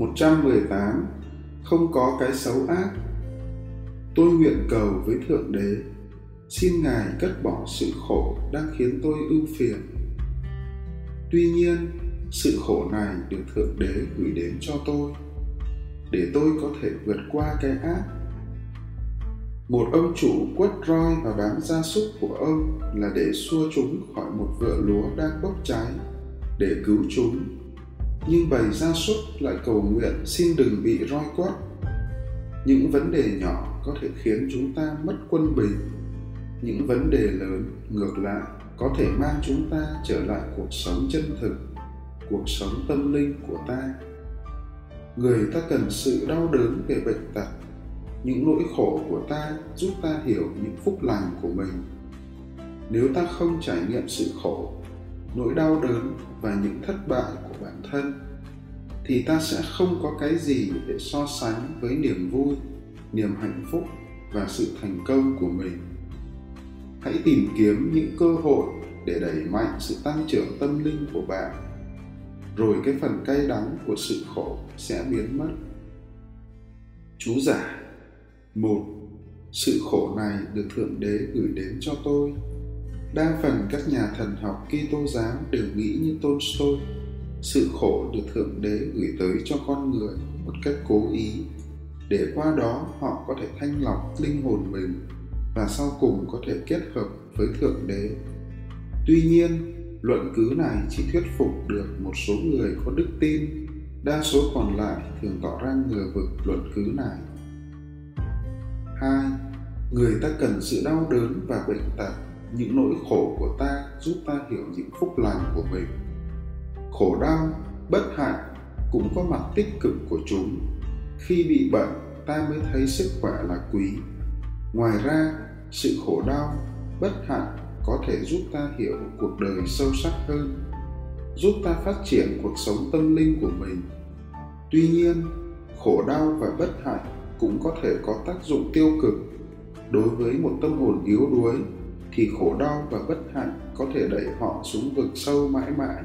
118 Không có cái xấu ác. Tôi nguyện cầu với Thượng Đế Xin Ngài cất bỏ sự khổ đang khiến tôi ưu phiền. Tuy nhiên, sự khổ này được Thượng Đế gửi đến cho tôi để tôi có thể vượt qua cái ác. Một ông chủ quất roi và bám gia súc của ông là để xua chúng khỏi một vựa lúa đang bốc cháy để cứu chúng nhưng bày ra súc lại cầu nguyện xin đừng bị roi quát. Những vấn đề nhỏ có thể khiến chúng ta mất quân bình. Những vấn đề lớn ngược lại có thể mang chúng ta trở lại cuộc sống chân thực, cuộc sống tâm linh của ta. Người ta cần sự đau đớn về bệnh tật. Những nỗi khổ của ta giúp ta hiểu những phúc lành của mình. Nếu ta không trải nghiệm sự khổ nỗi đau đớn và những thất bại của bản thân, thì ta sẽ không có cái gì để so sánh với niềm vui, niềm hạnh phúc và sự thành công của mình. Hãy tìm kiếm những cơ hội để đẩy mạnh sự tăng trưởng tâm linh của bạn, rồi cái phần cay đắng của sự khổ sẽ biến mất. Chú giải một, sự khổ này được thượng đế gửi đến cho tôi đa phần các nhà thần học Kitô giáo đều nghĩ như Tolstoy. Sự khổ được thượng đế gửi tới cho con người một cách cố ý. Để qua đó, họ có thể thanh lọc linh hồn mình và sau cùng có thể kết hợp với thượng đế. Tuy nhiên, luận cứ này chỉ thuyết phục được một số người có đức tin, đa số còn lại thường tỏ ra ngờ vực luận cứ này. Hai, người ta cần sự đau đớn và bệnh tật những nỗi khổ của ta giúp ta hiểu những phúc lành của mình. Khổ đau, bất hạnh cũng có mặt tích cực của chúng. Khi bị bệnh, ta mới thấy sức khỏe là quý. Ngoài ra, sự khổ đau, bất hạnh có thể giúp ta hiểu cuộc đời sâu sắc hơn, giúp ta phát triển cuộc sống tâm linh của mình. Tuy nhiên, khổ đau và bất hạnh cũng có thể có tác dụng tiêu cực đối với một tâm hồn yếu đuối thì khổ đau và bất hạnh có thể đẩy họ xuống vực sâu mãi mãi.